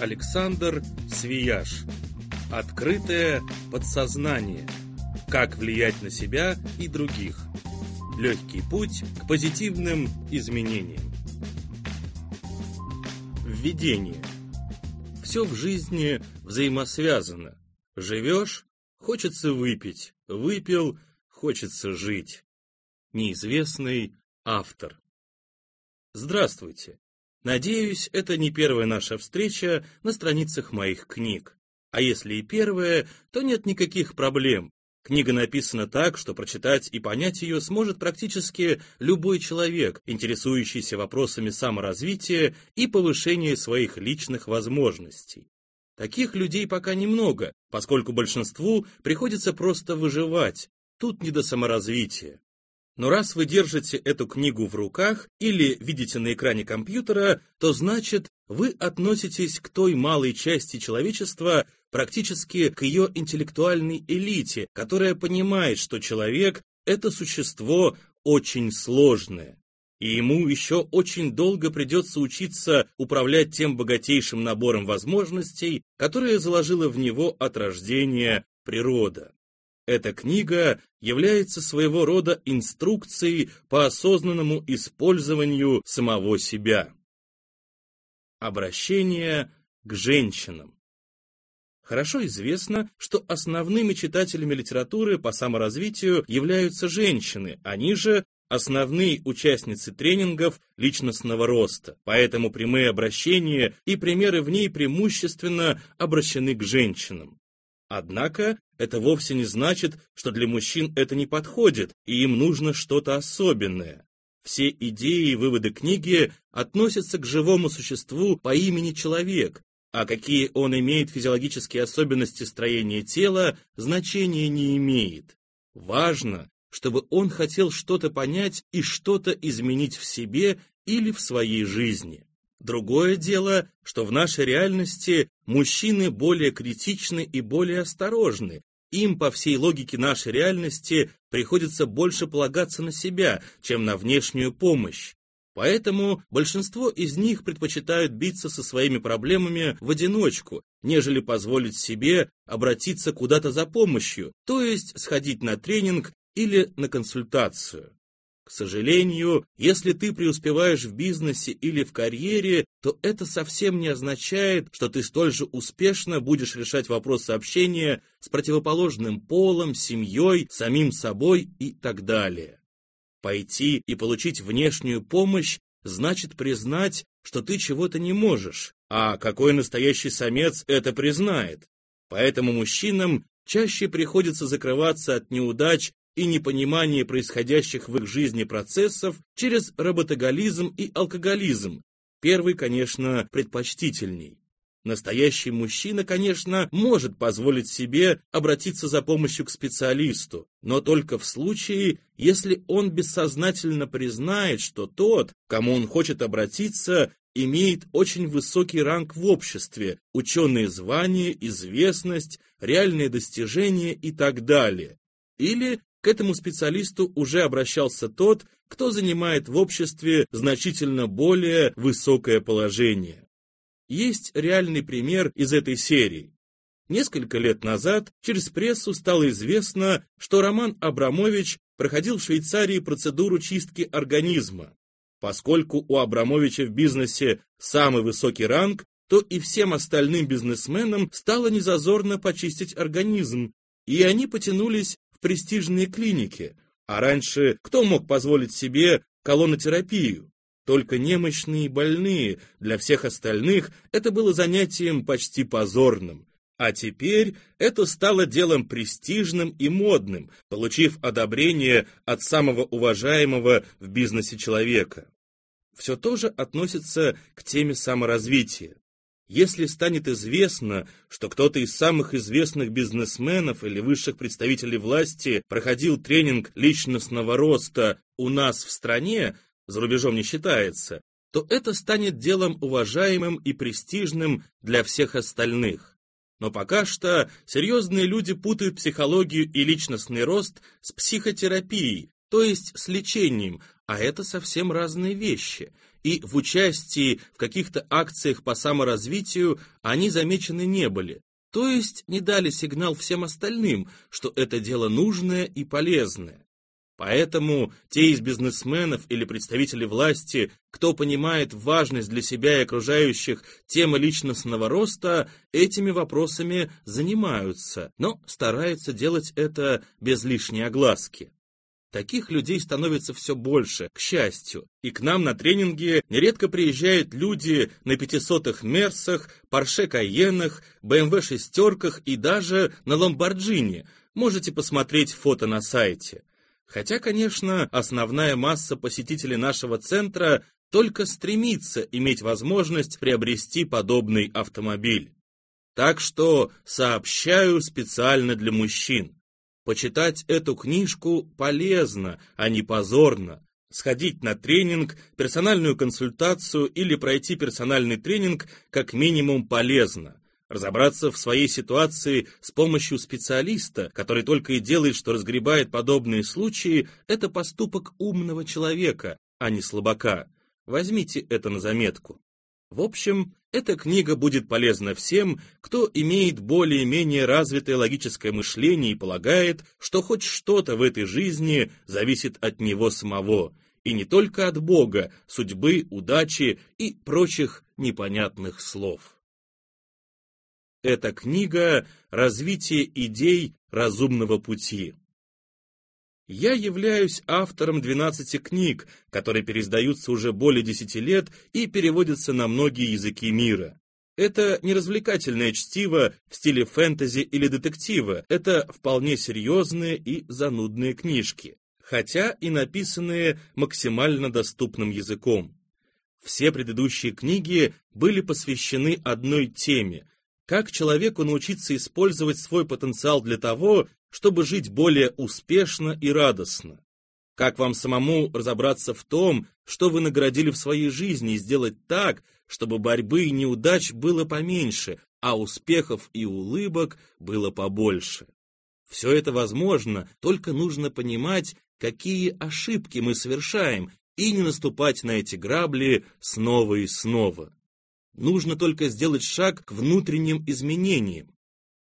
Александр Свияж. Открытое подсознание. Как влиять на себя и других. Легкий путь к позитивным изменениям. Введение. Все в жизни взаимосвязано. Живешь – хочется выпить, выпил – хочется жить. Неизвестный автор. Здравствуйте. Надеюсь, это не первая наша встреча на страницах моих книг. А если и первая, то нет никаких проблем. Книга написана так, что прочитать и понять ее сможет практически любой человек, интересующийся вопросами саморазвития и повышения своих личных возможностей. Таких людей пока немного, поскольку большинству приходится просто выживать, тут не до саморазвития. Но раз вы держите эту книгу в руках или видите на экране компьютера, то значит, вы относитесь к той малой части человечества, практически к ее интеллектуальной элите, которая понимает, что человек – это существо очень сложное. И ему еще очень долго придется учиться управлять тем богатейшим набором возможностей, которые заложила в него от рождения природа. Эта книга является своего рода инструкцией по осознанному использованию самого себя. Обращение к женщинам. Хорошо известно, что основными читателями литературы по саморазвитию являются женщины, они же основные участницы тренингов личностного роста, поэтому прямые обращения и примеры в ней преимущественно обращены к женщинам. Однако это вовсе не значит, что для мужчин это не подходит, и им нужно что-то особенное. Все идеи и выводы книги относятся к живому существу по имени человек, а какие он имеет физиологические особенности строения тела, значения не имеет. Важно, чтобы он хотел что-то понять и что-то изменить в себе или в своей жизни. Другое дело, что в нашей реальности мужчины более критичны и более осторожны. Им, по всей логике нашей реальности, приходится больше полагаться на себя, чем на внешнюю помощь. Поэтому большинство из них предпочитают биться со своими проблемами в одиночку, нежели позволить себе обратиться куда-то за помощью, то есть сходить на тренинг или на консультацию. К сожалению, если ты преуспеваешь в бизнесе или в карьере, то это совсем не означает, что ты столь же успешно будешь решать вопросы общения с противоположным полом, семьей, самим собой и так далее. Пойти и получить внешнюю помощь значит признать, что ты чего-то не можешь, а какой настоящий самец это признает. Поэтому мужчинам чаще приходится закрываться от неудач и непонимание происходящих в их жизни процессов через работоголизм и алкоголизм. Первый, конечно, предпочтительней. Настоящий мужчина, конечно, может позволить себе обратиться за помощью к специалисту, но только в случае, если он бессознательно признает, что тот, кому он хочет обратиться, имеет очень высокий ранг в обществе, ученые звания, известность, реальные достижения и так далее. Или к этому специалисту уже обращался тот, кто занимает в обществе значительно более высокое положение. Есть реальный пример из этой серии. Несколько лет назад через прессу стало известно, что Роман Абрамович проходил в Швейцарии процедуру чистки организма. Поскольку у Абрамовича в бизнесе самый высокий ранг, то и всем остальным бизнесменам стало незазорно почистить организм, и они потянулись в престижные клиники, а раньше кто мог позволить себе колонотерапию? Только немощные и больные, для всех остальных это было занятием почти позорным. А теперь это стало делом престижным и модным, получив одобрение от самого уважаемого в бизнесе человека. Все тоже относится к теме саморазвития. Если станет известно, что кто-то из самых известных бизнесменов или высших представителей власти проходил тренинг личностного роста у нас в стране, за рубежом не считается, то это станет делом уважаемым и престижным для всех остальных. Но пока что серьезные люди путают психологию и личностный рост с психотерапией, то есть с лечением, а это совсем разные вещи. И в участии в каких-то акциях по саморазвитию они замечены не были, то есть не дали сигнал всем остальным, что это дело нужное и полезное. Поэтому те из бизнесменов или представителей власти, кто понимает важность для себя и окружающих темы личностного роста, этими вопросами занимаются, но стараются делать это без лишней огласки. Таких людей становится все больше, к счастью, и к нам на тренинги нередко приезжают люди на пятисотых Мерсах, Порше Кайенах, БМВ шестерках и даже на Ламборджини. Можете посмотреть фото на сайте. Хотя, конечно, основная масса посетителей нашего центра только стремится иметь возможность приобрести подобный автомобиль. Так что сообщаю специально для мужчин. Почитать эту книжку полезно, а не позорно. Сходить на тренинг, персональную консультацию или пройти персональный тренинг как минимум полезно. Разобраться в своей ситуации с помощью специалиста, который только и делает, что разгребает подобные случаи, это поступок умного человека, а не слабака. Возьмите это на заметку. В общем, эта книга будет полезна всем, кто имеет более-менее развитое логическое мышление и полагает, что хоть что-то в этой жизни зависит от него самого, и не только от Бога, судьбы, удачи и прочих непонятных слов. Эта книга «Развитие идей разумного пути». Я являюсь автором 12 книг, которые переиздаются уже более 10 лет и переводятся на многие языки мира. Это не развлекательное чтиво в стиле фэнтези или детектива, это вполне серьезные и занудные книжки, хотя и написанные максимально доступным языком. Все предыдущие книги были посвящены одной теме как человеку научиться использовать свой потенциал для того, чтобы жить более успешно и радостно? Как вам самому разобраться в том, что вы наградили в своей жизни, и сделать так, чтобы борьбы и неудач было поменьше, а успехов и улыбок было побольше? Все это возможно, только нужно понимать, какие ошибки мы совершаем, и не наступать на эти грабли снова и снова. Нужно только сделать шаг к внутренним изменениям.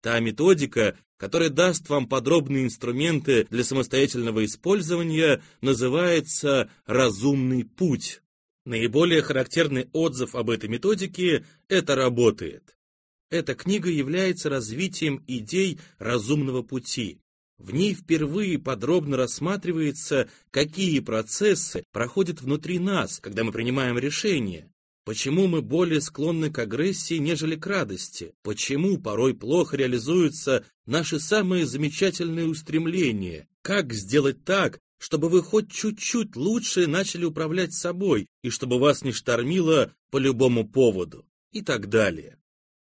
Та методика, которая даст вам подробные инструменты для самостоятельного использования, называется «разумный путь». Наиболее характерный отзыв об этой методике – это работает. Эта книга является развитием идей разумного пути. В ней впервые подробно рассматривается, какие процессы проходят внутри нас, когда мы принимаем решения, Почему мы более склонны к агрессии, нежели к радости? Почему порой плохо реализуются наши самые замечательные устремления? Как сделать так, чтобы вы хоть чуть-чуть лучше начали управлять собой и чтобы вас не штормило по любому поводу? И так далее.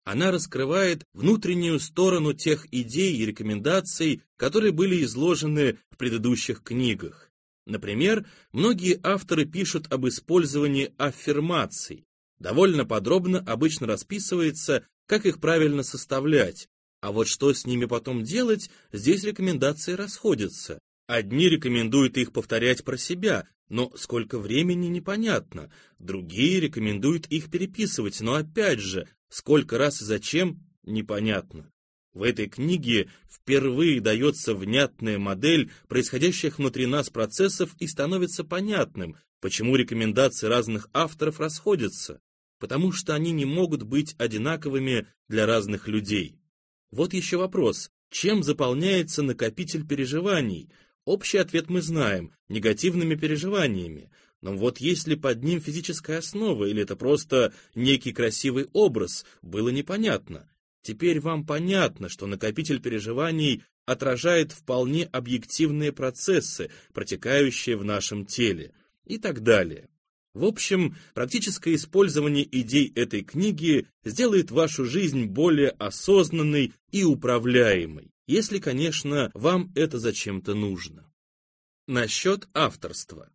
Она раскрывает внутреннюю сторону тех идей и рекомендаций, которые были изложены в предыдущих книгах. Например, многие авторы пишут об использовании аффирмаций. Довольно подробно обычно расписывается, как их правильно составлять, а вот что с ними потом делать, здесь рекомендации расходятся. Одни рекомендуют их повторять про себя, но сколько времени непонятно. Другие рекомендуют их переписывать, но опять же, сколько раз и зачем непонятно. В этой книге впервые дается внятная модель происходящих внутри нас процессов и становится понятным, почему рекомендации разных авторов расходятся, потому что они не могут быть одинаковыми для разных людей. Вот еще вопрос, чем заполняется накопитель переживаний? Общий ответ мы знаем – негативными переживаниями. Но вот есть ли под ним физическая основа, или это просто некий красивый образ, было непонятно. Теперь вам понятно, что накопитель переживаний отражает вполне объективные процессы, протекающие в нашем теле, и так далее. В общем, практическое использование идей этой книги сделает вашу жизнь более осознанной и управляемой, если, конечно, вам это зачем-то нужно. Насчет авторства.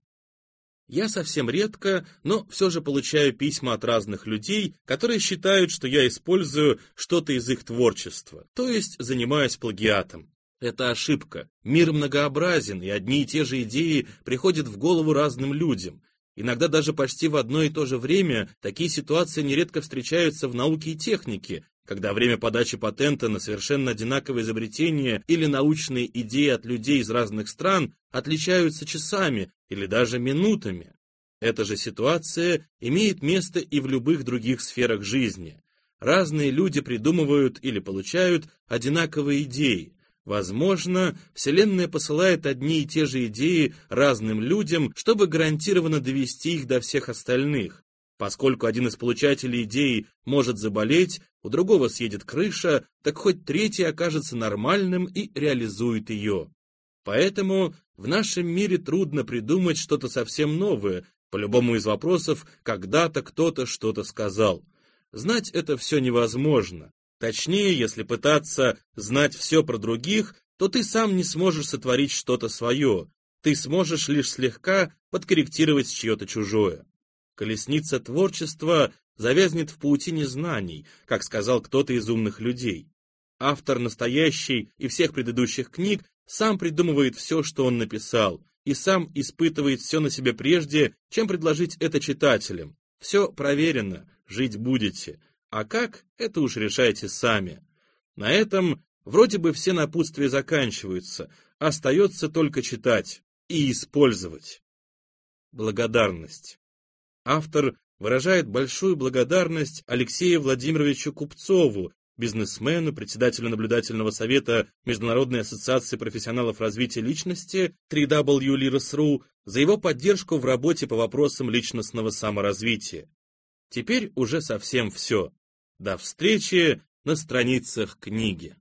Я совсем редко, но все же получаю письма от разных людей, которые считают, что я использую что-то из их творчества, то есть занимаюсь плагиатом. Это ошибка. Мир многообразен, и одни и те же идеи приходят в голову разным людям. Иногда даже почти в одно и то же время такие ситуации нередко встречаются в науке и технике, когда время подачи патента на совершенно одинаковое изобретение или научные идеи от людей из разных стран отличаются часами или даже минутами. Эта же ситуация имеет место и в любых других сферах жизни. Разные люди придумывают или получают одинаковые идеи. Возможно, Вселенная посылает одни и те же идеи разным людям, чтобы гарантированно довести их до всех остальных. Поскольку один из получателей идеи может заболеть, у другого съедет крыша, так хоть третий окажется нормальным и реализует ее. Поэтому в нашем мире трудно придумать что-то совсем новое, по любому из вопросов когда-то кто-то что-то сказал. Знать это все невозможно. Точнее, если пытаться знать все про других, то ты сам не сможешь сотворить что-то свое, ты сможешь лишь слегка подкорректировать чье-то чужое. Колесница творчества завязнет в паутине знаний, как сказал кто-то из умных людей. Автор настоящей и всех предыдущих книг сам придумывает все, что он написал, и сам испытывает все на себе прежде, чем предложить это читателям. Все проверено, жить будете. А как, это уж решайте сами. На этом вроде бы все напутствия заканчиваются, остается только читать и использовать. Благодарность. Автор выражает большую благодарность Алексею Владимировичу Купцову, бизнесмену, председателю наблюдательного совета Международной ассоциации профессионалов развития личности 3W за его поддержку в работе по вопросам личностного саморазвития. Теперь уже совсем все. До встречи на страницах книги.